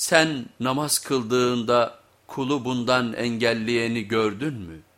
Sen namaz kıldığında kulu bundan engelleyeni gördün mü?''